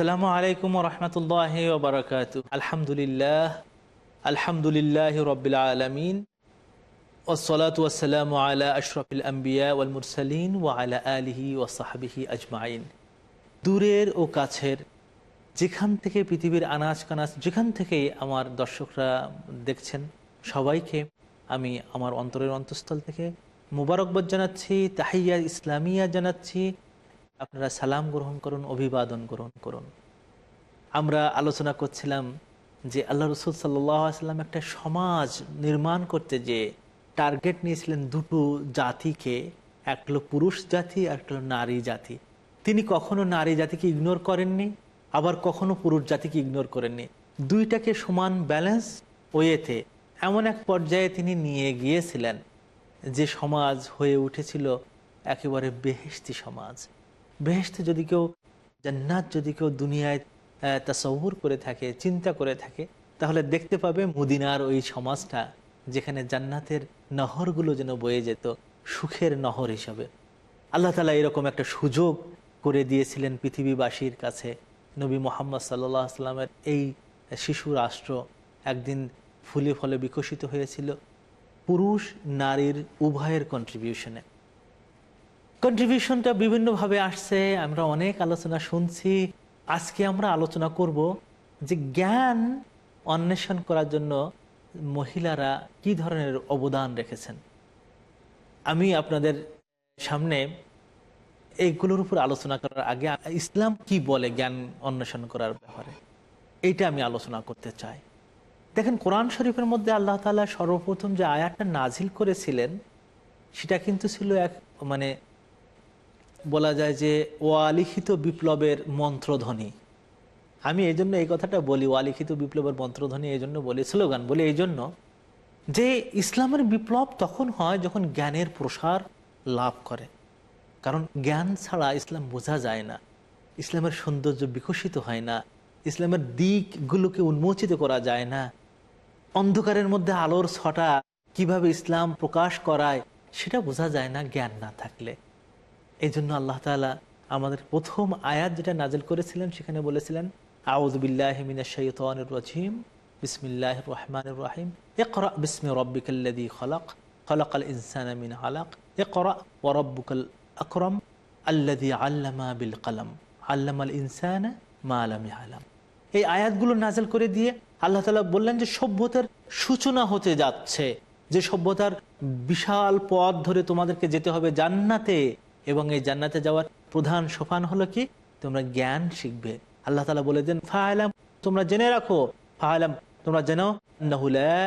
আসসালামু আলাইকুম রহমতুল্লাহ ওবরাকাত আলহামদুলিল্লাহ আলহামদুলিল্লাহ রবিল আলমিন ওসলাত ওসালাম আলা আশরফিল আম্বিয়া ওয়াল মুরসালিন ও আলা আলিহি ওসাহাবিহি আজমাইন। দূরের ও কাছের, যেখান থেকে পৃথিবীর আনাজ কানাজ, যেখান থেকে আমার দর্শকরা দেখছেন সবাইকে আমি আমার অন্তরের অন্তঃস্থল থেকে মুবারকবাদ জানাচ্ছি, তাহিয়া ইসলামিয়া জানাচ্ছি আপনারা সালাম গ্রহণ করুন, অভিবাদন গ্রহণ করুন। আমরা আলোচনা করছিলাম যে আল্লাহ রসুল সাল্লাম একটা সমাজ নির্মাণ করতে যে টার্গেট নিয়েছিলেন দুটো জাতিকে, এক হলো পুরুষ জাতি, আর হলো নারী জাতি। তিনি কখনো নারী জাতিকে ইগনোর করেননি, আবার কখনো পুরুষ জাতিকে ইগনোর করেননি। দুইটাকে সমান ব্যালেন্স ওয়েতে এমন এক পর্যায়ে তিনি নিয়ে গিয়েছিলেন যে সমাজ হয়ে উঠেছিল একেবারে বেহেস্তি সমাজ। বেহেস্তে যদি কেউ, জান্নাত যদি কেউ দুনিয়ায় তাসৌর করে থাকে, চিন্তা করে থাকে, তাহলে দেখতে পাবে মদিনার ওই সমাজটা যেখানে জান্নাতের নহরগুলো যেন বয়ে যেত, সুখের নহর হিসাবে। আল্লাহ তালা এরকম একটা সুযোগ করে দিয়েছিলেন পৃথিবীবাসীর কাছে। নবী মোহাম্মদ সাল্লাহ আসলামের এই শিশু রাষ্ট্র একদিন ফুলে ফলে বিকশিত হয়েছিল। পুরুষ, নারীর উভয়ের কন্ট্রিবিউশনে কন্ট্রিবিউশনটা বিভিন্নভাবে আসছে, আমরা অনেক আলোচনা শুনছি। আজকে আমরা আলোচনা করব যে জ্ঞান অন্বেষণ করার জন্য মহিলারা কি ধরনের অবদান রেখেছেন। আমি আপনাদের সামনে এইগুলোর উপর আলোচনা করার আগে ইসলাম কি বলে জ্ঞান অন্বেষণ করার ব্যাপারে? এইটা আমি আলোচনা করতে চাই। দেখেন, কোরআন শরীফের মধ্যে আল্লাহ তালা সর্বপ্রথম যে আয়াতটা নাজিল করেছিলেন, সেটা কিন্তু ছিল এক মানে বলা যায় যে ওয়ালিখিত বিপ্লবের মন্ত্রধ্বনি। আমি এই জন্য এই কথাটা বলি, ওয়ালিখিত বিপ্লবের মন্ত্রধ্বনি এই জন্য বলি, স্লোগান বলি এই জন্য যে ইসলামের বিপ্লব তখন হয় যখন জ্ঞানের প্রসার লাভ করে। কারণ জ্ঞান ছাড়া ইসলাম বোঝা যায় না, ইসলামের সৌন্দর্য বিকশিত হয় না, ইসলামের দিকগুলোকে উন্মোচিত করা যায় না। অন্ধকারের মধ্যে আলোর ছটা কীভাবে ইসলাম প্রকাশ করায় সেটা বোঝা যায় না জ্ঞান না থাকলে। এই জন্য আল্লাহ তালা আমাদের প্রথম আয়াত যেটা নাজেল করেছিলেন, সেখানে বলেছিলেন আউদ্বিল্লাহমিনাশাইতানিম বিসমিল্লাহ রহমান রাহিম, ইকরা বিসমি রব্বিকাল্লাদি খলাক খলাক আল ইনসানামিন আলাক, ইকরা ওরব্বুকাল আকরম আল্লাদি আল্লামা বিল কালাম আল্লাম আল ইনসানা মা আলামি আলাম এই আয়াতগুলো নাজেল করে দিয়ে আল্লাহ তালা বললেন যে, সভ্যতার সূচনা হতে যাচ্ছে। যে সভ্যতার বিশাল পথ ধরে তোমাদেরকে যেতে হবে জান্নাতে এবং এই জান্নাতে যাওয়ার প্রধান সোপান হলো কি? তোমরা জ্ঞান শিখবে। আল্লাহ তালা বলে দেন ফাহলাম তোমরা জেনে রাখো। ফাহলাম তোমরা জেনো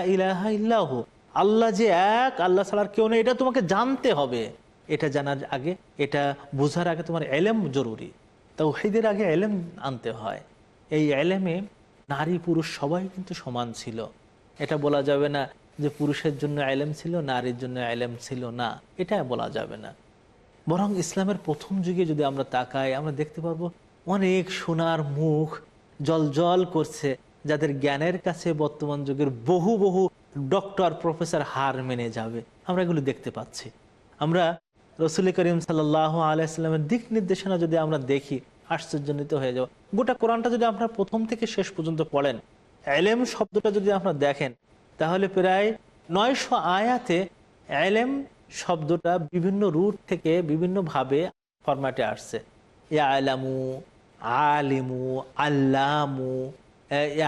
ইলাহ আল্লাহ যে এক, আল্লাহ সালার কেউ নেই। এটা তোমাকে জানতে হবে। এটা জানার আগে, এটা বোঝার আগে তোমার এলেম জরুরি। তা ওহিদের আগে এলেম আনতে হয়। এই এলেমে নারী পুরুষ সবাই কিন্তু সমান ছিল। এটা বলা যাবে না যে পুরুষের জন্য এলেম ছিল, নারীর জন্য এলেম ছিল না। এটা বলা যাবে না। বরং ইসলামের প্রথম যুগে যদি আমরা তাকাই, আমরা দেখতে পারব অনেক সোনার মুখ জল জল করছে, যাদের জ্ঞানের কাছে বর্তমান যুগের বহু বহু ডক্টর, প্রফেসর হার মেনে যাবে। আমরা এগুলো দেখতে পাচ্ছি। আমরা রসুল করিম সাল্লাহ আলাইস্লামের দিক নির্দেশনা যদি আমরা দেখি, আশ্চর্যজনিত হয়ে যাব। গোটা কোরআনটা যদি আপনার প্রথম থেকে শেষ পর্যন্ত পড়েন, এলেম শব্দটা যদি আপনারা দেখেন, তাহলে প্রায় নয়শো আয়াতে এলেম শব্দটা বিভিন্ন রুট থেকে বিভিন্নভাবে ফরম্যাটে আসছে। আলামু আলিমু, আল্লামু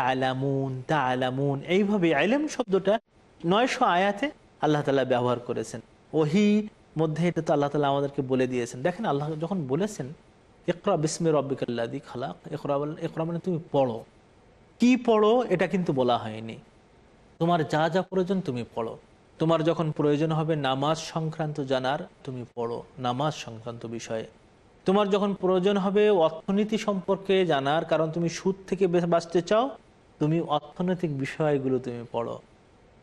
আলামুন তা আলামুন এইভাবে আলেম শব্দটা নয়শো আয়াতে আল্লাহ তালা ব্যবহার করেছেন। ওহি মধ্যে এটা তো আল্লাহ তালা আমাদেরকে বলে দিয়েছেন। দেখেন আল্লাহ যখন বলেছেন একরা বিস্মের রব্বিকাল্লাদি খালাক একরা একরা মানে তুমি পড়ো। কি পড়ো এটা কিন্তু বলা হয়নি। তোমার যা যা প্রয়োজন তুমি পড়ো। তোমার যখন প্রয়োজন হবে নামাজ সংক্রান্ত জানার, তুমি পড়ো নামাজ সংক্রান্ত বিষয়ে। তোমার যখন প্রয়োজন হবে অর্থনীতি সম্পর্কে জানার, কারণ তুমি সুদ থেকে বাঁচতে চাও, তুমি অর্থনৈতিক বিষয়গুলো তুমি পড়ো।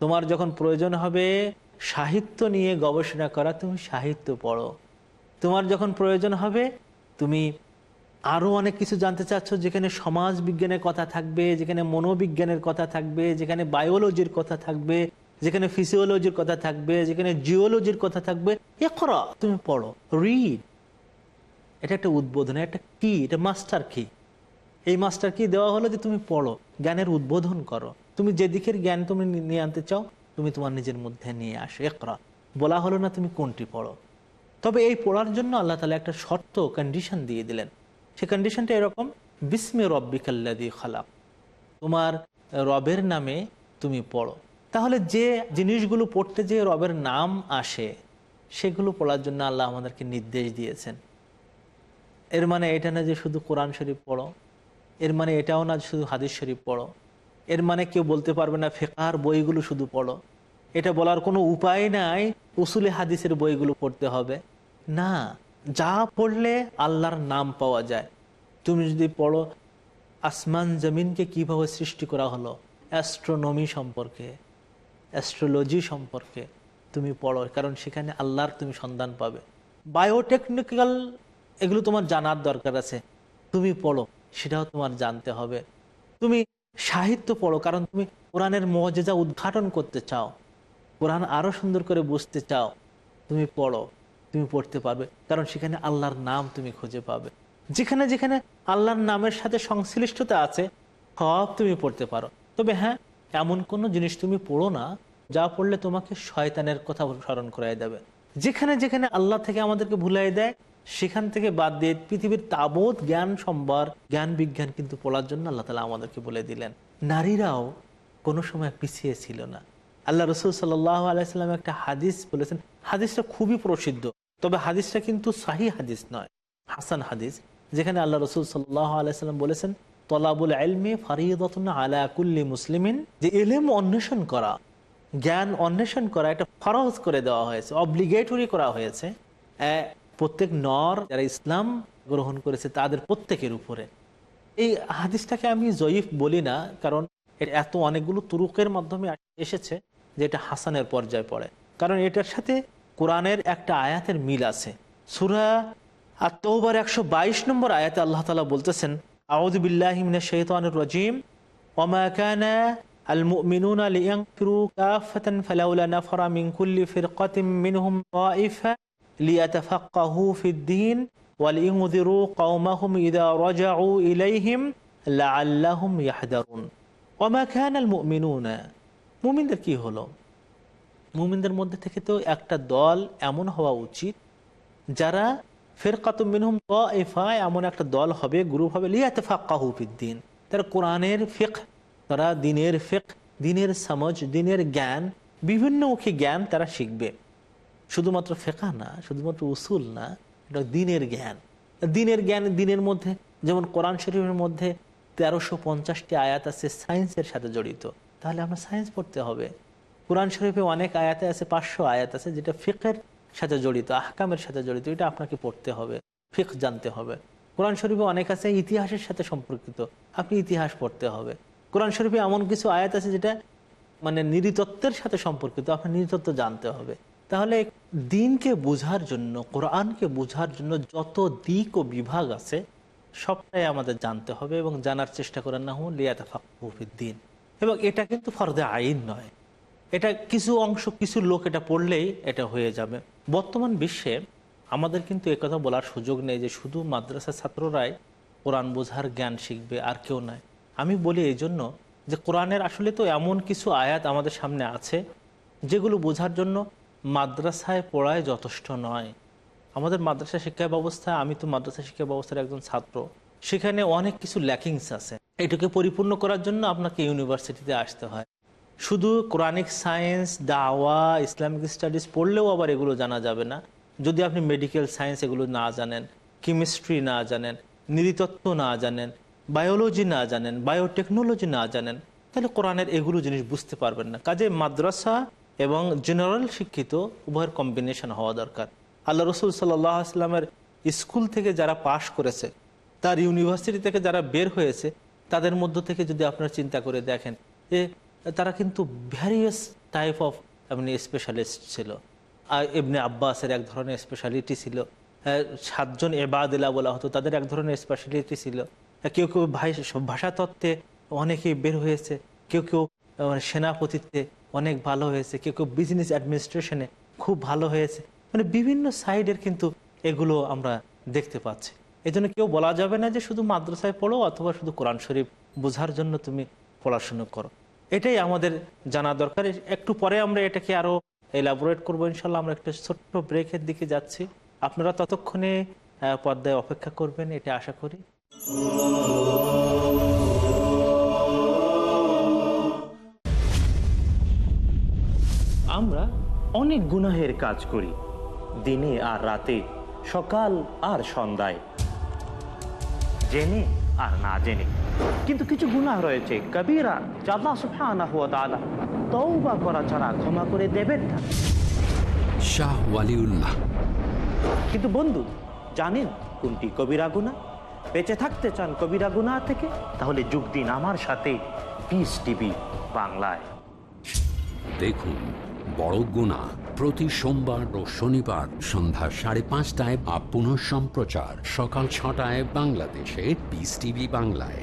তোমার যখন প্রয়োজন হবে সাহিত্য নিয়ে গবেষণা করা, তুমি সাহিত্য পড়ো। তোমার যখন প্রয়োজন হবে, তুমি আরও অনেক কিছু জানতে চাচ্ছ, যেখানে সমাজ বিজ্ঞানের কথা থাকবে, যেখানে মনোবিজ্ঞানের কথা থাকবে, যেখানে বায়োলজির কথা থাকবে যেখানে ফিজিওলজির কথা থাকবে, যেখানে জিওলজির কথা থাকবে এ করো তুমি পড়ো রিড এটা একটা উদ্বোধন একটা কি এটা মাস্টার কি এই মাস্টার কি দেওয়া হলো যে তুমি পড়ো, জ্ঞানের উদ্বোধন করো। তুমি যে দিকের জ্ঞান তুমি নিয়ে আনতে চাও, তুমি তোমার নিজের মধ্যে নিয়ে আসো একরা বলা হলো না তুমি কোনটি পড়ো। তবে এই পড়ার জন্য আল্লাহ তালা একটা শর্ত কন্ডিশন দিয়ে দিলেন। সেই কন্ডিশনটা এরকম, বিস্মে রব্বিকাল্লাদি খালাক। তোমার রবের নামে তুমি পড়ো। তাহলে যে জিনিসগুলো পড়তে যে রবের নাম আসে, সেগুলো পড়ার জন্য আল্লাহ আমাদেরকে নির্দেশ দিয়েছেন। এর মানে এটা না যে শুধু কোরআন শরীফ পড়ো, এর মানে এটাও না শুধু হাদিস শরীফ পড়ো, এর মানে কেউ বলতে পারবে না ফেকার বইগুলো শুধু পড়ো। এটা বলার কোনো উপায় নাই, উসুলে হাদিসের বইগুলো পড়তে হবে। না, যা পড়লে আল্লাহর নাম পাওয়া যায়। তুমি যদি পড়ো, আসমান জমিনকে কীভাবে সৃষ্টি করা হলো, অ্যাস্ট্রোনমি সম্পর্কে। অ্যাস্ট্রোলজি সম্পর্কে তুমি পড়ো, কারণ সেখানে আল্লাহর তুমি সন্ধান পাবে। বায়োটেকনিক্যাল এগুলো তোমার জানার দরকার আছে। তুমি পড়ো, সেটাও তোমার জানতে হবে। তুমি সাহিত্য পড়ো, কারণ তুমি কোরআনের মজেজা উদ্ঘাটন করতে চাও। কোরআন আরও সুন্দর করে বুঝতে চাও। তুমি পড়ো, তুমি পড়তে পারবে, কারণ সেখানে আল্লাহর নাম তুমি খুঁজে পাবে। যেখানে যেখানে আল্লাহর নামের সাথে সংশ্লিষ্টতা আছে, সব তুমি পড়তে পারো। তবে হ্যাঁ এমন কোনো জিনিস তুমি পড়ো না, যা পড়লে তোমাকে শয়তানের কথা স্মরণ করাই দেবে। যেখানে যেখানে আল্লাহ থেকে আমাদেরকে ভুলাই দেয়, সেখান থেকে বাদ দিয়ে পৃথিবীর তাবৎ জ্ঞান সম্ভার, জ্ঞান বিজ্ঞান কিন্তু পড়ার জন্য আল্লাহ তালা আমাদেরকে বলে দিলেন। নারীরাও কোনো সময় পিছিয়ে ছিল না। আল্লাহ রসুল সাল্লাহ আলাইসাল্লাম একটা হাদিস বলেছেন, হাদিসটা খুবই প্রসিদ্ধ, তবে হাদিসটা কিন্তু সাহি হাদিস নয়, হাসান হাদিস, যেখানে আল্লাহ রসুল সাল্লাহ আলাইসাল্লাম বলেছেন আলা কুল্লি মুসলিমিন, যে এলেম অন্বেষণ করা, জ্ঞান অন্বেষণ করা, এটা ফরজ করে দেওয়া হয়েছে করা হয়েছে। প্রত্যেক নর যারা ইসলাম গ্রহণ করেছে তাদের প্রত্যেকের উপরে। এই হাদিসটাকে আমি জয়ীফ বলি না, কারণ এর এত অনেকগুলো তুরুকের মাধ্যমে এসেছে যে এটা হাসানের পর্যায়ে পড়ে। কারণ এটার সাথে কোরআনের একটা আয়াতের মিল আছে। সুরা আর তৌবার একশো বাইশ নম্বর আয়াতে আল্লাহ তালা বলতেছেন আউদুবিল্লাহিমিন শৈতানুর রাজিম وما كان المؤمنون لينفروا كافة فلولا نفر من كل فرقة منهم طائفة ليتفقهوا في الدين ولينذروا قومهم إذا رجعوا إليهم لعلهم يحذرون وما كان المؤمنون মুমিনদের কি হলো মুমিনদের মধ্যে থেকে তো একটা দল এমন হওয়া উচিত যারা ফেরকাতুম মিনহুম তাইফা এমন একটা দল হবে, গ্রুপ হবে, লিয়াতফাক্কাহু ফিদ্দিন। তারা কোরআনের ফিক তারা দিনের ফিক দিনের সমজ, দিনের জ্ঞান বিভিন্নমুখী জ্ঞান তারা শিখবে। শুধুমাত্র ফেকা না, শুধুমাত্র উসুল না, এটা দিনের জ্ঞান। দিনের জ্ঞান দিনের মধ্যে, যেমন কোরআন শরীফের মধ্যে তেরোশো পঞ্চাশটি আয়াত আছে সায়েন্সের সাথে জড়িত। তাহলে আমরা সায়েন্স পড়তে হবে। কোরআন শরীফে অনেক আয়াতে আছে, পাঁচশো আয়াত আছে, যেটা ফিকের সাথে জড়িত, আহকামের সাথে জড়িত, এটা আপনাকে পড়তে হবে ফিক জানতে হবে। কোরআন শরীফে অনেক আছে ইতিহাসের সাথে সম্পর্কিত, আপনি ইতিহাস পড়তে হবে। কোরআন শরীফে এমন কিছু আয়াত আছে যেটা মানে নৃতত্ত্বের সাথে সম্পর্কিত, আপনার নৃতত্ত্ব জানতে হবে। তাহলে দিনকে বোঝার জন্য, কোরআনকে বোঝার জন্য যত দিক ও বিভাগ আছে, সবটাই আমাদের জানতে হবে এবং জানার চেষ্টা করেন না হুন দিন। এবং এটা কিন্তু ফরদে আইন নয়। এটা কিছু অংশ, কিছু লোক এটা পড়লেই এটা হয়ে যাবে। বর্তমান বিশ্বে আমাদের কিন্তু একথা বলার সুযোগ নেই যে শুধু মাদ্রাসা ছাত্ররাই কোরআন বোঝার জ্ঞান শিখবে, আর কেউ নয়। আমি বলি এই জন্য যে কোরআনের আসলে তো এমন কিছু আয়াত আমাদের সামনে আছে, যেগুলো বোঝার জন্য মাদ্রাসায় পড়ায় যথেষ্ট নয়। আমাদের মাদ্রাসা শিক্ষা ব্যবস্থা, আমি তো মাদ্রাসা শিক্ষা ব্যবস্থার একজন ছাত্র, সেখানে অনেক কিছু ল্যাকিংস আছে। এটাকে পরিপূর্ণ করার জন্য আপনাকে ইউনিভার্সিটিতে আসতে হয়। শুধু কোরআনিক সায়েন্স, দাওয়া, ইসলামিক স্টাডিজ পড়লেও আবার এগুলো জানা যাবে না। যদি আপনি মেডিকেল সায়েন্স এগুলো না জানেন, কেমিস্ট্রি না জানেন, নৃতত্ত্ব না জানেন, বায়োলজি না জানেন, বায়োটেকনোলজি না জানেন, তাহলে কোরআনের এগুলো জিনিস বুঝতে পারবেন না। কাজে মাদ্রাসা এবং জেনারেল শিক্ষিত উভয়ের কম্বিনেশন হওয়া দরকার। আল্লাহ রসুল সাল্লাহ আসলামের স্কুল থেকে যারা পাশ করেছে, তার ইউনিভার্সিটি থেকে যারা বের হয়েছে, তাদের মধ্য থেকে যদি আপনারা চিন্তা করে দেখেন যে তারা কিন্তু ভ্যারিয়াস টাইপ অফ এমনি স্পেশালিস্ট ছিল। এমনি আব্বাসের এক ধরনের স্পেশালিটি ছিল। আহ, সাতজন এবাদিলা বলা হতো তাদের এক ধরনের স্পেশালিটি ছিল। কেউ কেউ ভাই ভাষাতত্ত্বে অনেকেই বের হয়েছে কেউ কেউ আহ, সেনাপতিত্বে অনেক ভালো হয়েছে কেউ কেউ বিজনেস অ্যাডমিনিস্ট্রেশনে খুব ভালো হয়েছে। মানে বিভিন্ন সাইডের কিন্তু এগুলো আমরা দেখতে পাচ্ছি। এই জন্য কেউ বলা যাবে না যে শুধু মাদ্রাসায় পড়ো অথবা শুধু কোরআন শরীফ বোঝার জন্য তুমি পড়াশুনো করো। এটাই আমাদের জানা দরকার। একটু পরে আমরা এটাকে আরও এলাবোরেট করব ইনশাল্লাহ আমরা একটা ছোট্ট ব্রেকের দিকে যাচ্ছি। আপনারা ততক্ষণে পর্দায় অপেক্ষা করবেন, এটা আশা করি। আমরা অনেক গুনাহের কাজ করি, দিনে আর রাতে, সকাল আর সন্ধ্যায়। জেনে আর না জেনে। কিন্তু কিছু গুনাহ রয়েছে। কবিরা জাল্লা সুবহানাহু ওয়া তাআলা তওবা করা ছাড়া ক্ষমা করে দেবেন না। শাহ ওয়ালিউল্লাহ। কিন্তু বন্ধু জানেন কোনটি কবিরা গুনাহ? বেঁচে থাকতে চান কবিরা গুনাহ থেকে? তাহলে যোগ দিন আমার সাথে। পিস টিভি বাংলায়। দেখুন বড় গুণা প্রতি সোমবার ও শনিবার সন্ধ্যা সাড়ে পাঁচটায় বা পুনঃ সম্প্রচার সকাল ছটায় বাংলাদেশে পিস টিভি বাংলায়।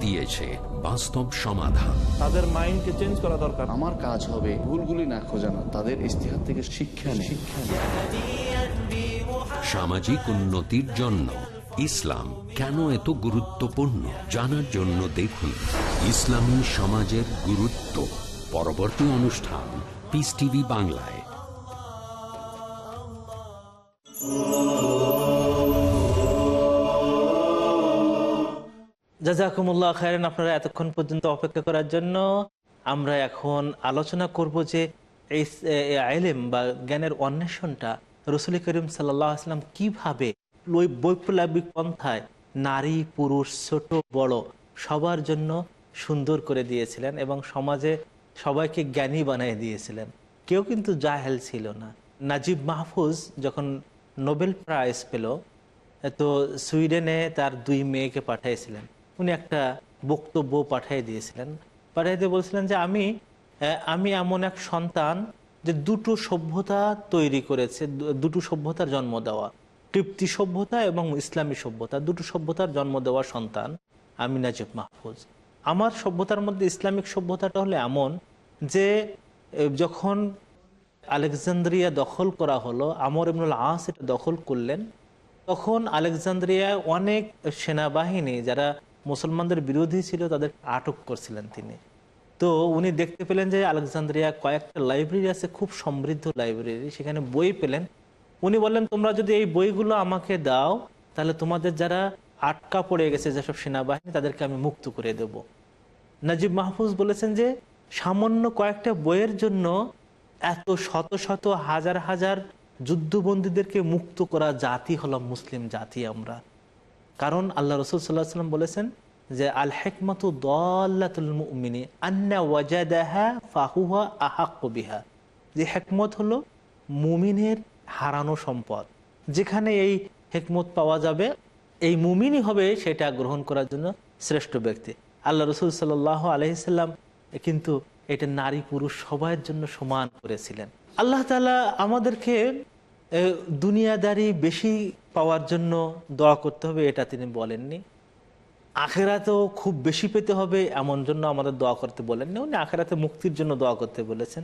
দিয়েছে বাস্তব সমাধান। তাদের মাইন্ডকে চেঞ্জ করা দরকার। আমার কাজ হবে ভুলগুলি না খোঁজানো তাদের ইস্তেহার থেকে শিক্ষা শিক্ষা সামাজিক উন্নতির জন্য ইসলাম কেন এত গুরুত্বপূর্ণ? জানার জন্য দেখুন ইসলামী সমাজের গুরুত্ব পরবর্তী অনুষ্ঠান পিস টিভি বাংলায়। জাজাকুমুল্লাহ খায়রেন আপনারা এতক্ষণ পর্যন্ত অপেক্ষা করার জন্য আমরা এখন আলোচনা করব যে এই আইলেম বা জ্ঞানের অন্বেষণটা রসুল করিম সাল্লাহ আসলাম কীভাবে ওই বৈপ্লবিক পন্থায় নারী, পুরুষ, ছোট, বড় সবার জন্য সুন্দর করে দিয়েছিলেন এবং সমাজে সবাইকে জ্ঞানী বানিয়ে দিয়েছিলেন। কেউ কিন্তু জাহেল ছিল না। নাজিব মাহফুজ যখন নোবেল প্রাইজ পেল, তো সুইডেনে তার দুই মেয়েকে পাঠিয়েছিলেন। উনি একটা বক্তব্য পাঠিয়ে দিয়েছিলেন। পাঠিয়ে দিয়ে বলছিলেন যে আমি আমি এমন এক সন্তান যে দুটো সভ্যতা তৈরি করেছে দুটো সভ্যতার জন্ম দেওয়া। তৃপ্তি সভ্যতা এবং ইসলামী সভ্যতা, দুটো সভ্যতার জন্ম দেওয়া সন্তান আমি নাজিব মাহফুজ। আমার সভ্যতার মধ্যে ইসলামিক সভ্যতাটা হলো এমন যে যখন আলেকজান্দ্রিয়া দখল করা হলো, আমর ইবনুল আস এটা দখল করলেন, তখন আলেকজান্দ্রিয়ায় অনেক সেনাবাহিনী যারা মুসলমানদের বিরোধী ছিল, তাদের আটক করছিলেন তিনি। তো উনি দেখতে পেলেন যে আলেকজান্দ্রিয়া কয়েকটা লাইব্রেরি আছে, খুব সমৃদ্ধ লাইব্রেরি, সেখানে বই পেলেন। উনি বললেন, তোমরা যদি এই বইগুলো আমাকে দাও, তাহলে তোমাদের যারা আটকা পড়ে গেছে যেসব সেনাবাহিনী, তাদেরকে আমি মুক্ত করে দেব। নাজিব মাহফুজ বলেছেন যে সামান্য কয়েকটা বইয়ের জন্য এত শত শত হাজার হাজার যুদ্ধবন্দীদেরকে মুক্ত করা জাতি হলাম মুসলিম জাতি আমরা। কারণ আল্লাহ রসুল সাল্লাহ সাল্লাম বলেছেন যে আল হেকমত দল্লাতুল আন্না ফাহুহা আহাক্ক বিহা। যে হেকমত হলো মুমিনের হারানো সম্পদ। যেখানে এই হেকমত পাওয়া যাবে, এই মুমিনই হবে সেটা গ্রহণ করার জন্য শ্রেষ্ঠ ব্যক্তি। আল্লাহ রসুল সাল্লাহ আলহিসাল্লাম কিন্তু এটা নারী পুরুষ সবার জন্য সমান করেছিলেন। আল্লাহ তালা আমাদেরকে দুনিয়াদারি বেশি পাওয়ার জন্য দোয়া করতে হবে, এটা তিনি বলেননি। আখেরাতেও খুব বেশি পেতে হবে এমন জন্য আমাদের দোয়া করতে বলেননি। উনি আখেরাতে মুক্তির জন্য দোয়া করতে বলেছেন।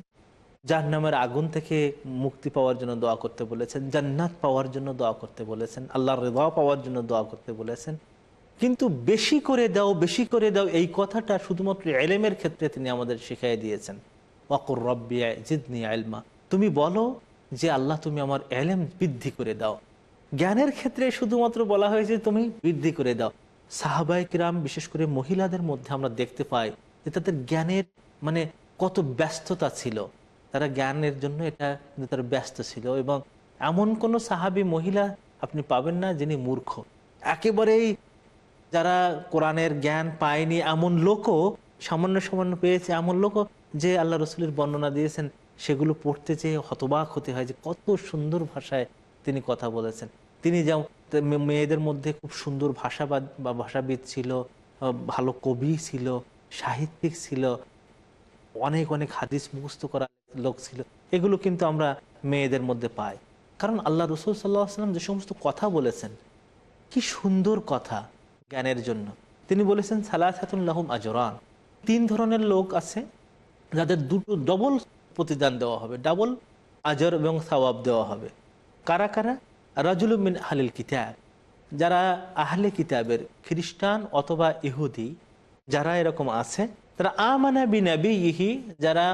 জাহান্নামের আগুন থেকে মুক্তি পাওয়ার জন্য দোয়া করতে বলেছেন। জান্নাত পাওয়ার জন্য দোয়া করতে বলেছেন। আল্লাহর রেদা পাওয়ার জন্য দোয়া করতে বলেছেন। কিন্তু বেশি করে দাও, বেশি করে দাও, এই কথাটা শুধুমাত্র এলেমের ক্ষেত্রে তিনি আমাদের শিখাই দিয়েছেন। ওয়াকুর রব্বি জিদনি আলমা তুমি বলো যে, আল্লাহ তুমি আমার এলেম বৃদ্ধি করে দাও। জ্ঞানের ক্ষেত্রে শুধুমাত্র বলা হয়েছে তুমি বৃদ্ধি করে দাও। সাহাবাই কিরাম, বিশেষ করে মহিলাদের মধ্যে আমরা দেখতে পাই যে তাদের জ্ঞানের মানে কত ব্যস্ততা ছিল। তারা জ্ঞানের জন্য এটা কিন্তু তারা ব্যস্ত ছিল এবং এমন কোনো সাহাবি মহিলা আপনি পাবেন না যিনি মূর্খ। একেবারেই যারা কোরআনের জ্ঞান পায়নি এমন লোকও, সামান্য সামান্য পেয়েছে এমন লোকও যে আল্লাহ রসুলের বর্ণনা দিয়েছেন, সেগুলো পড়তে চেয়ে হতবাক হতে হয় যে কত সুন্দর ভাষায় তিনি কথা বলেছেন। তিনি যেমন মেয়েদের মধ্যে খুব সুন্দর ভাষাবাদ বা ভাষাবিদ ছিল ভালো কবি ছিল, সাহিত্যিক ছিল, অনেক অনেক হাদিস মুখস্থ করা লোক ছিল। এগুলো কিন্তু আমরা মেয়েদের মধ্যে পাই। কারণ আল্লাহ রসুল সাল্লাহ আসলাম যে সমস্ত কথা বলেছেন, কি সুন্দর কথা জ্ঞানের জন্য। তিনি বলেছেন সালাহাতুল্লাহম আজরান। তিন ধরনের লোক আছে, যাদের দুটো ডবল প্রতিদান দেওয়া হবে ডাবল আজর এবং সওয়াব দেওয়া হবে। কারা কারা? রাজুলুমিন আহলিল কিতাব, যারা আহলে কিতাবের খ্রিস্টান অথবা ইহুদি, যারা এরকম আছে, তারা আমানা বিনাবি ইহি যারা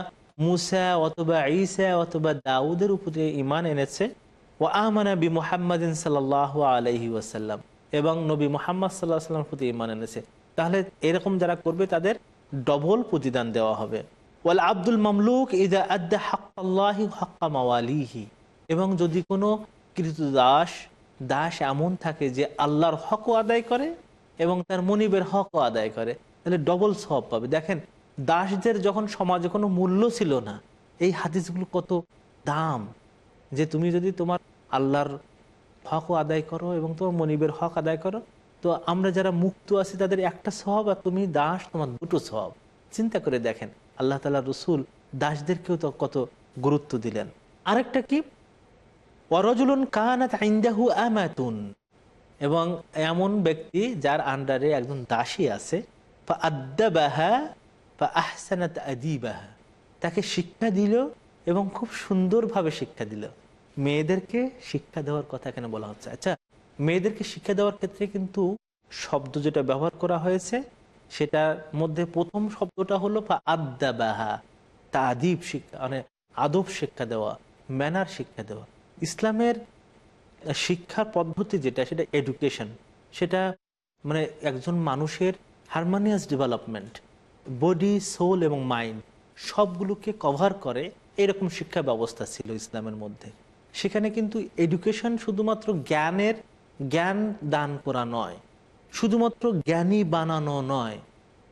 মুসা অথবা ঈসা অথবা দাউদের উপরে ইমান এনেছে ও আমানা বি মুহাম্মাদিন সাল্লাহ আলহি ওয়াসাল্লাম এবং নবী মোহাম্মদ সাল্লাহ সাল্লাম প্রতি ইমান এনেছে। তাহলে এরকম যারা করবে, তাদের ডবল প্রতিদান দেওয়া হবে। ওয়াল আব্দুল মামলুক ইদা আদ্দা হাক্কাল্লাহি হাক্কা মাওয়ালিহি, এবং যদি কোনো কৃতদাস দাস দাস এমন থাকে যে আল্লাহর হকও আদায় করে এবং তার মনিবের হকও আদায় করে। তাহলে ডবল সব পাবে। দেখেন, দাসদের যখন সমাজে কোনো মূল্য ছিল না, এই হাদিসগুলো কত দাম যে তুমি যদি তোমার আল্লাহর হকও আদায় করো এবং তোমার মনিবের হক আদায় করো, তো আমরা যারা মুক্ত আছি তাদের একটা স্বভাব আর তুমি দাস, তোমার দুটো স্বভাব। চিন্তা করে দেখেন, আল্লাহ তালা রসুল দাসদেরকেও তো কত গুরুত্ব দিলেন। আরেকটা কি? আমাতুন। এবং এমন ব্যক্তি যার আন্ডারে একজন দাসী আছে আদিবাহা। তাকে শিক্ষা দিল এবং খুব সুন্দরভাবে শিক্ষা দিল। মেয়েদেরকে শিক্ষা দেওয়ার কথা এখানে বলা হচ্ছে? আচ্ছা মেয়েদেরকে শিক্ষা দেওয়ার ক্ষেত্রে কিন্তু শব্দ যেটা ব্যবহার করা হয়েছে, সেটার মধ্যে প্রথম শব্দটা হলো ফা আদ্দাবাহা তা আদিব শিক্ষা মানে আদব শিক্ষা দেওয়া, ম্যানার শিক্ষা দেওয়া। ইসলামের শিক্ষার পদ্ধতি যেটা, সেটা এডুকেশন সেটা মানে একজন মানুষের হারমোনিয়াস ডেভেলপমেন্ট বডি সোল এবং মাইন্ড সবগুলোকে কভার করে এরকম শিক্ষা ব্যবস্থা ছিল ইসলামের মধ্যে। সেখানে কিন্তু এডুকেশন শুধুমাত্র জ্ঞানের, জ্ঞান দান করা নয়, শুধুমাত্র জ্ঞানী বানানো নয়।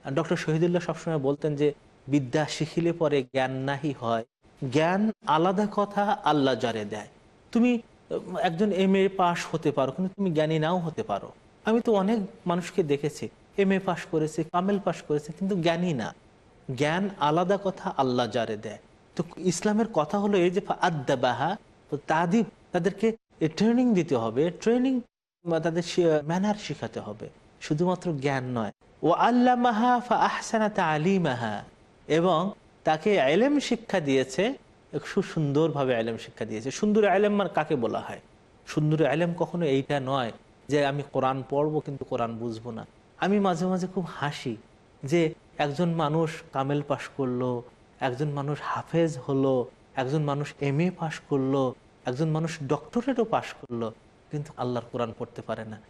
ডক্টর শহীদুল্লাহ সবসময় বলতেন যে, বিদ্যা শিখিলে পরে জ্ঞান নাহি হয়, জ্ঞান আলাদা কথা আল্লাহ জারে দেয়। তুমি, একজন এম এ পাশ হতে পারো, কিন্তু তুমি জ্ঞানী নাও হতে পারো। আমি তো অনেক মানুষকে দেখেছি এম এ পাশ করেছে, কামেল পাশ করেছে, কিন্তু জ্ঞানী না। জ্ঞান আলাদা কথা আল্লাহ জারে দেয়। তো ইসলামের কথা হলো এই যে আদাবাহা তো তাদিব তাদেরকে ট্রেনিং দিতে হবে ট্রেনিং তাদের ম্যানার শেখাতে হবে। শুধুমাত্র জ্ঞান নয়। ও আল্লাহ মাহা ফা আহসানা আলিমাহা এবং তাকে এলেম শিক্ষা দিয়েছে খুব সুন্দরভাবে আলেম শিক্ষা দিয়েছে। সুন্দর আলেম মানে কাকে বলা হয়? সুন্দর আলেম কখনো এইটা নয় যে আমি কোরআন পড়ব কিন্তু কোরআন বুঝব না। আমি মাঝে মাঝে খুব হাসি যে একজন মানুষ কামেল পাশ করল, একজন মানুষ হাফেজ হলো, একজন মানুষ এম এ পাশ করল, একজন মানুষ ডক্টরেটও পাশ করল, কিন্তু আল্লাহর কোরআন পড়তে পারে না।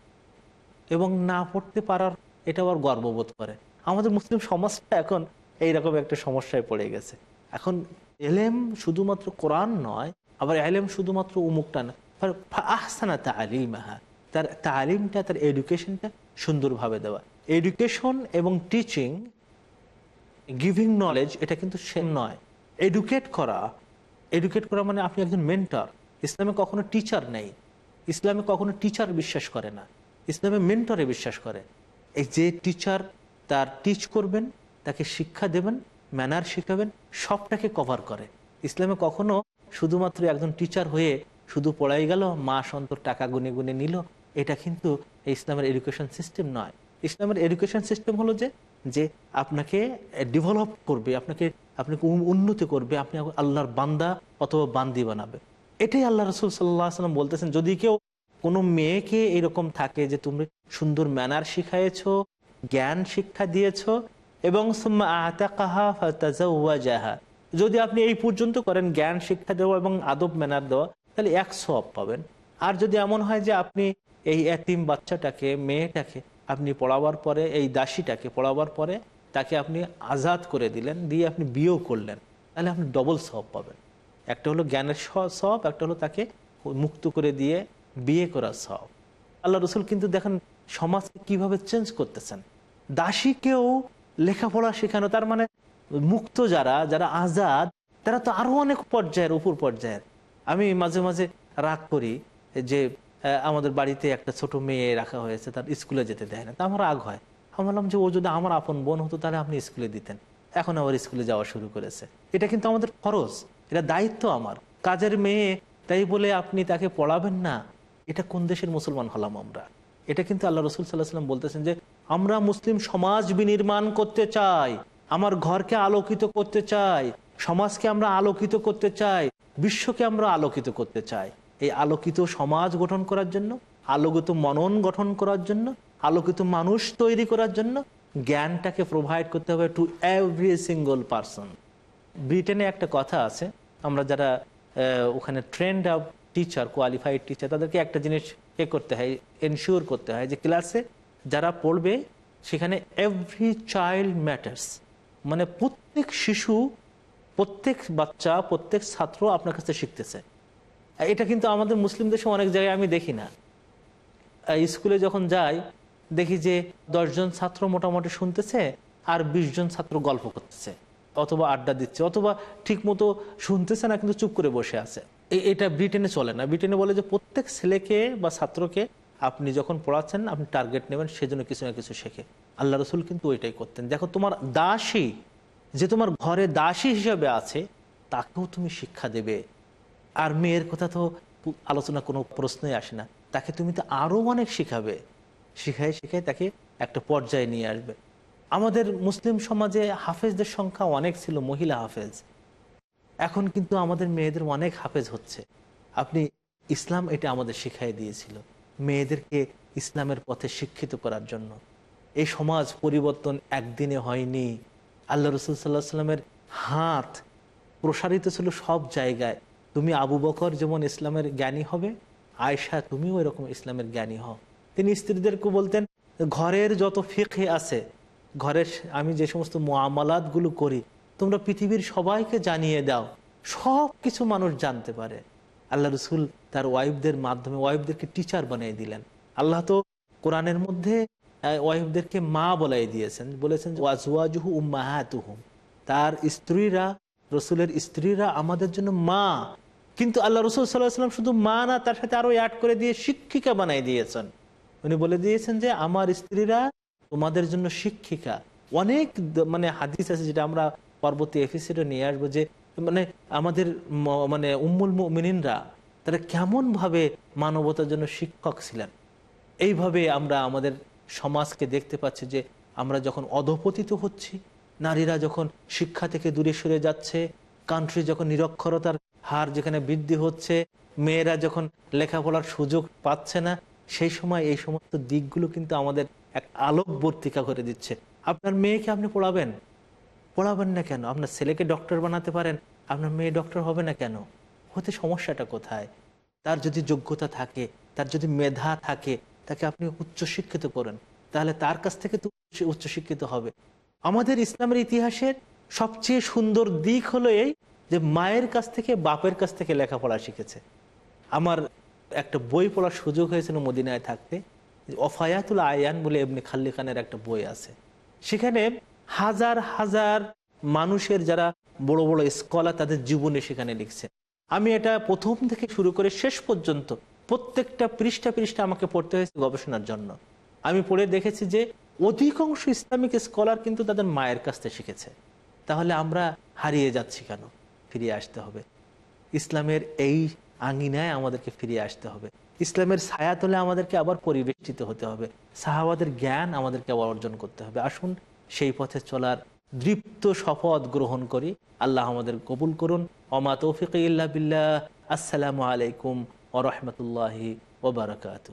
এবং না পড়তে পারার এটা আবার গর্ববোধ করে। আমাদের মুসলিম সমাজটা এখন এইরকম একটা সমস্যায় পড়ে গেছে। এখন এলেম শুধুমাত্র কোরআন নয়, আবার এলেম শুধুমাত্র উমুকটা না। আহসানা তালিমাহা। তার তালিমটা, তার এডুকেশনটা সুন্দরভাবে দেওয়া। এডুকেশন এবং টিচিং, গিভিং নলেজ, এটা কিন্তু সে নয়। এডুকেট করা এডুকেট করা মানে আপনি একজন মেন্টর। ইসলামে কখনো টিচার নেই। ইসলামে কখনো টিচার বিশ্বাস করে না। ইসলামে মেন্টরে বিশ্বাস করে। এই যে টিচার, তার টিচ করবেন, তাকে শিক্ষা দেবেন ম্যানার শেখাবেন, সবটাকে কভার করে। ইসলামে কখনো শুধুমাত্র একজন টিচার হয়ে শুধু পড়াই গেল মাস অন্তর টাকা গুনে গুনে নিল, এটা কিন্তু ইসলামের এডুকেশন সিস্টেম নয়। ইসলামের এডুকেশন সিস্টেম হলো যে যে আপনাকে ডেভেলপ করবে, আপনাকে আপনাকে উন্নতি করবে, আপনি আল্লাহর বান্দা অথবা বান্দি বানাবে। এটাই আল্লাহ রসুল সাল্লাহ সাল্লাম বলতেছেন, যদি কেউ কোনো মেয়েকে এরকম থাকে যে, তুমি সুন্দর ম্যানার শিখাইছ জ্ঞান শিক্ষা দিয়েছ এবং। যদি আপনি এই পর্যন্ত করেন জ্ঞান, শিক্ষা দেওয়া এবং আদব ম্যানার দেওয়া, তাহলে এক সব পাবেন। আর যদি এমন হয় যে আপনি এই এতিম বাচ্চাটাকে, মেয়েটাকে আপনি পড়াবার পরে, এই দাসীটাকে পড়াবার পরে তাকে আপনি আজাদ করে দিলেন, দিয়ে আপনি বিয়েও করলেন, তাহলে আপনি ডবল সব পাবেন। একটা হলো জ্ঞানের সব একটা হলো তাকে মুক্ত করে দিয়ে বিয়ে করার সব আল্লাহ রসুল কিন্তু দেখেন সমাজকে কীভাবে চেঞ্জ করতেছেন। দাসীকেও লেখাপড়া শেখানো, তার মানে মুক্ত যারা যারা আজাদ, তারা তো আরও অনেক পর্যায়ের, উপর পর্যায়ের। আমি মাঝে মাঝে রাগ করি যে আমাদের বাড়িতে একটা ছোট মেয়ে রাখা হয়েছে, তার স্কুলে যেতে দেয় না। তা আমার রাগ হয়। আমি বললাম যে, ও যদি আমার আপন বোন হতো, তাহলে আপনি স্কুলে দিতেন। এখন আবার স্কুলে যাওয়া শুরু করেছে। এটা কিন্তু আমাদের খরচ, এটা দায়িত্ব আমার। কাজের মেয়ে, তাই বলে আপনি তাকে পড়াবেন না। এটা কোন দেশের মুসলমান হলাম আমরা? এটা কিন্তু আল্লাহ রসুল সাল্লাহ সাল্লাম বলতেছেন যে আমরা মুসলিম সমাজ বিনির্মাণ করতে চাই, আমার ঘরকে আলোকিত করতে চাই, সমাজকে আমরা আলোকিত করতে চাই, বিশ্বকে আমরা আলোকিত করতে চাই। এই আলোকিত সমাজ গঠন করার জন্য, আলোকিত মনন গঠন করার জন্য, আলোকিত মানুষ তৈরি করার জন্য জ্ঞানটাকে প্রোভাইড করতে হবে টু এভরি সিঙ্গল পারসন ব্রিটেনে একটা কথা আছে, আমরা যারা ওখানে trained of teacher qualified teacher তাদেরকে একটা জিনিস এ করতে হয় এনশিওর করতে হয় যে ক্লাসে যারা পড়বে, সেখানে এভরি চাইল্ড ম্যাটার্স মানে প্রত্যেক শিশু, প্রত্যেক বাচ্চা, প্রত্যেক ছাত্র আপনার কাছে শিখতেছে। এটা কিন্তু আমাদের মুসলিম দেশে অনেক জায়গায় আমি দেখি না। স্কুলে যখন যাই, দেখি যে দশজন ছাত্র মোটামুটি শুনতেছে আর ২০ জন ছাত্র গল্প করতেছে অথবা আড্ডা দিচ্ছে অথবা ঠিক মতো শুনতেছে না কিন্তু চুপ করে বসে আছে। এটা ব্রিটেনে চলে না। ব্রিটেনে বলে যে প্রত্যেক ছেলেকে বা ছাত্রকে আপনি যখন পড়াচ্ছেন আপনি টার্গেট নেবেন সেজন্য কিছু না কিছু শেখে। আল্লাহ রসুল কিন্তু ওইটাই করতেন। দেখো, তোমার দাসী, যে তোমার ঘরে দাসী হিসেবে আছে, তাকেও তুমি শিক্ষা দেবে। আর মেয়ের কথা তো আলোচনা কোনো প্রশ্নই আসে না। তাকে তুমি তো আরও অনেক শিখাবে। শিখাই শিখাই তাকে একটা পর্যায়ে নিয়ে আসবে। আমাদের মুসলিম সমাজে হাফেজদের সংখ্যা অনেক ছিল, মহিলা হাফেজ। এখন কিন্তু আমাদের মেয়েদের অনেক হাফেজ হচ্ছে। আপনি ইসলাম এটা আমাদের শিখাই দিয়েছিল। মেয়েদেরকে ইসলামের পথে শিক্ষিত করার জন্য। এই সমাজ পরিবর্তন একদিনে হয়নি। আল্লাহ রসুল সাল্লাহ সাল্লামের হাত প্রসারিত ছিল সব জায়গায়। তুমি আবু বকর যেমন ইসলামের জ্ঞানী হবে আয়সা তুমিও এরকম ইসলামের জ্ঞানী হও। তিনি স্ত্রীদেরকে বলতেন, ঘরের যত ফিকে আছে, ঘরের আমি যে সমস্ত মোয়ামালাতগুলো করি, তোমরা পৃথিবীর সবাইকে জানিয়ে দাও। সব কিছু মানুষ জানতে পারে। আল্লাহ রসুল তার ওয়াইফদের মাধ্যমে, ওয়াইফদেরকে টিচার বানিয়ে দিলেন। আল্লাহ তো কোরআনের মধ্যে ওয়াইফদেরকে মা বলাই দিয়েছেন। বলেছেন ওয়াজুয়াজুহু উম্মাহাতুহুম। তার স্ত্রীরা, রসুলের স্ত্রীরা আমাদের জন্য মা। কিন্তু আল্লাহ রসুল সাল্লাহ সাল্লাম শুধু মা না, তার সাথে আরও অ্যাড করে দিয়ে শিক্ষিকা বানাই দিয়েছেন। উনি বলে দিয়েছেন যে, আমার স্ত্রীরা তোমাদের জন্য শিক্ষিকা। অনেক মানে হাদিস আছে যেটা আমরা পরবর্তী এপিসোডে নিয়ে আসব যে মানে আমাদের মানে উম্মুল মিনিনরা তারা কেমনভাবে মানবতার জন্য শিক্ষক ছিলেন? এইভাবে আমরা আমাদের সমাজকে দেখতে পাচ্ছি যে আমরা যখন অধপতিত হচ্ছি, নারীরা যখন শিক্ষা থেকে দূরে সরে যাচ্ছে কান্ট্রি যখন নিরক্ষরতার হার যেখানে বৃদ্ধি হচ্ছে, মেয়েরা যখন লেখাপড়ার সুযোগ পাচ্ছে না, সেই সময় এই সমস্ত দিকগুলো কিন্তু আমাদের এক আলোকবর্তিকা করে দিচ্ছে। আপনার মেয়েকে আপনি পড়াবেন? পড়াবেন না কেন? আপনার ছেলেকে ডক্টর বানাতে পারেন? আপনার মেয়ে ডক্টর হবে না কেন? হতে সমস্যাটা কোথায়? তার যদি যোগ্যতা থাকে, তার যদি মেধা থাকে, তাকে আপনি উচ্চশিক্ষিত করেন। তাহলে তার কাছ থেকে তো উচ্চশিক্ষিত হবে। আমাদের ইসলামের ইতিহাসের সবচেয়ে সুন্দর দিক হলো এই যে মায়ের কাছ থেকে বাপের কাছ থেকে লেখাপড়া শিখেছে। আমার একটা বই পড়ার সুযোগ হয়েছিল মদিনায় থাকতে। অফায়াতুল আয়ান বলে এমনি খাল্লি খানের একটা বই আছে। সেখানে হাজার হাজার মানুষের যারা বড় বড় স্কলার তাদের জীবনে সেখানে লিখছে। আমি এটা প্রথম থেকে শুরু করে শেষ পর্যন্ত প্রত্যেকটা পৃষ্ঠা পৃষ্ঠা আমাকে পড়তে হয়েছে গবেষণার জন্য। আমি পড়ে দেখেছি যে অধিকাংশ ইসলামিক স্কলার কিন্তু তাদের মায়ের কাছ থেকে শিখেছে। তাহলে আমরা হারিয়ে যাচ্ছি কেন? ফিরিয়ে আসতে হবে। ইসলামের এই আঙ্গিনায় আমাদেরকে ফিরিয়ে আসতে হবে। ইসলামের ছায়াতলে আমাদেরকে আবার পরিবেষ্টিত হতে হবে। সাহাবাদের জ্ঞান আমাদেরকে আবার অর্জন করতে হবে। আসুন সেই পথে চলার দৃপ্ত শপথ গ্রহণ করি। আল্লাহ আমাদের কবুল করুন। অমা তৌফিক ইল্লা বিল্লাহ। আসসালামু আলাইকুম ও রহমতুল্লাহি ওবরাকাতু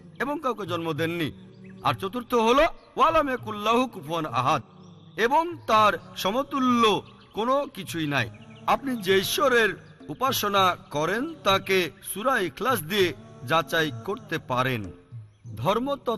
এবং কাউকে জন্ম দেননি। আর চতুর্থ হল ওয়ালামে কুল্লাহ কুফন আহাদ। এবং তার সমতুল্য কোনো কিছুই নাই। আপনি যে ঈশ্বরের উপাসনা করেন, তাকে সুরাই ইখলাস দিয়ে যাচাই করতে পারেন। ধর্মতত্ত্ব